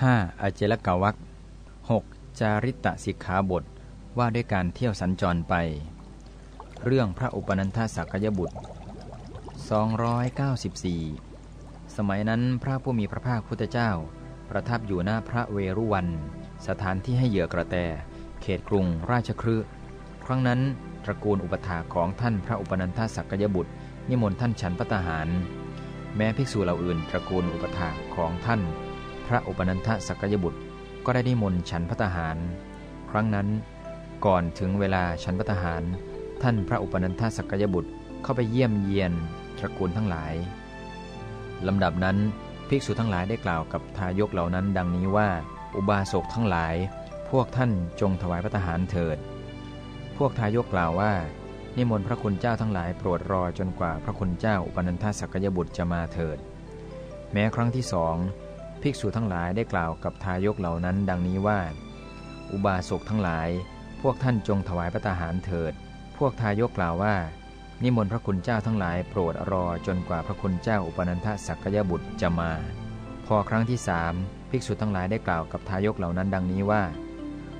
5. อเจลกวัก 6. จาริตะสิกขาบท ว่าด้วยการเที่ยวสัญจรไป เรื่องพระอุปนันทสักยบุตร 294 สมัยนั้นพระผู้มีพระภาคพุทธเจ้า ประทับอยู่หน้าพระเวรุวัน สถานที่ให้เหยื่อกระแต เขตกรุงราชครืครั้งนั้นตระกูลอุปถาของท่านพระอุปนันทสักยบุตร นิมนต์ท่านฉันพระตหาร แม้ภิกษุเหล่าอื่นตระกูลอุปถาของท่าน ระอุปนันทสักยบุตรก็ได้นิมนต์ฉันพัตหาร ครั้งนั้น ก่อนถึงเวลาฉันพัตหาร ท่านพระอุปนันทสักยบุตรเข้าไปเยี่ยมเยียนตระกูลทั้งหลายลำดับนั้นภิกษุทั้งหลายได้กล่าวกับทายกเหล่านั้น ดังนี้ว่า อุบาสกทั้งหลาย พวกท่านจงถวายพัตหารเถิด พวกทายกกล่าวว่านิมนต์พระคุณเจ้าทั้งหลายโปรดรอจนกว่าพระคุณเจ้าอุปนันทสักยบุตรจะมาเถิด แม้ครั้งที่สอง ภิกษุทั้งหลายได้กล่าวกับทายกเหล่านั้น ดังนี้ว่า อุบาสกทั้งหลาย พวกท่านจงถวายพระตาหารเถิด พวกทายกกล่าวว่า นิมนต์พระคุณเจ้าทั้งหลายโปรดรอจนกว่าพระคุณเจ้าอุปนันทสักยบุตรจะมา พอครั้งที่สามภิกษุทั้งหลายได้กล่าวกับทายกเหล่านั้น ดังนี้ว่า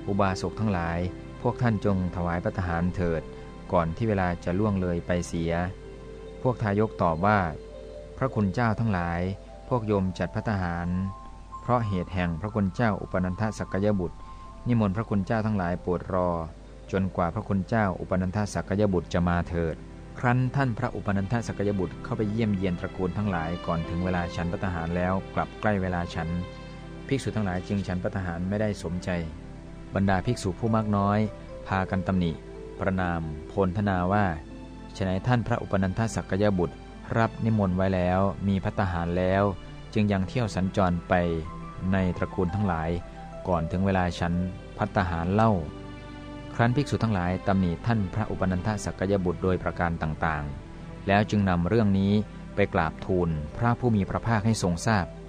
อุบาสกทั้งหลาย พวกท่านจงถวายพระตาหารเถิด ก่อนที่เวลาจะล่วงเลยไปเสีย พวกทายกตอบว่า พระคุณเจ้าทั้งหลาย พวกโยมจัดพระทหาร เพราะเหตุแห่งพระคุณเจ้าอุปนันทสักยบุตร นิมนต์พระคุณเจ้าทั้งหลายโปรดรอ จนกว่าพระคุณเจ้าอุปนันทสักยบุตรจะมาเถิด ครั้นท่านพระอุปนันทสักยบุตรเข้าไปเยี่ยมเยียนตระกูลทั้งหลายก่อนถึงเวลาฉันพระทหารแล้วกลับใกล้เวลาฉัน ภิกษุทั้งหลายจึงฉันพระทหารไม่ได้สมใจ บรรดาภิกษุผู้มากน้อย พากันตำหนิ ประนาม โพลธนาว่าฉนัยท่านพระอุปนันทสักยบุตร รับนิมนต์ไว้แล้วมีพัตหารแล้ว จึงยังเที่ยวสัญจรไปในตระกูลทั้งหลาย ก่อนถึงเวลาฉันพัตหารเล่า ครั้นภิกษุทั้งหลายตำหนิท่านพระอุปนันทสักยบุตรโดยประการต่างๆ แล้วจึงนำเรื่องนี้ไปกราบทูลพระผู้มีพระภาคให้ทรงทราบพ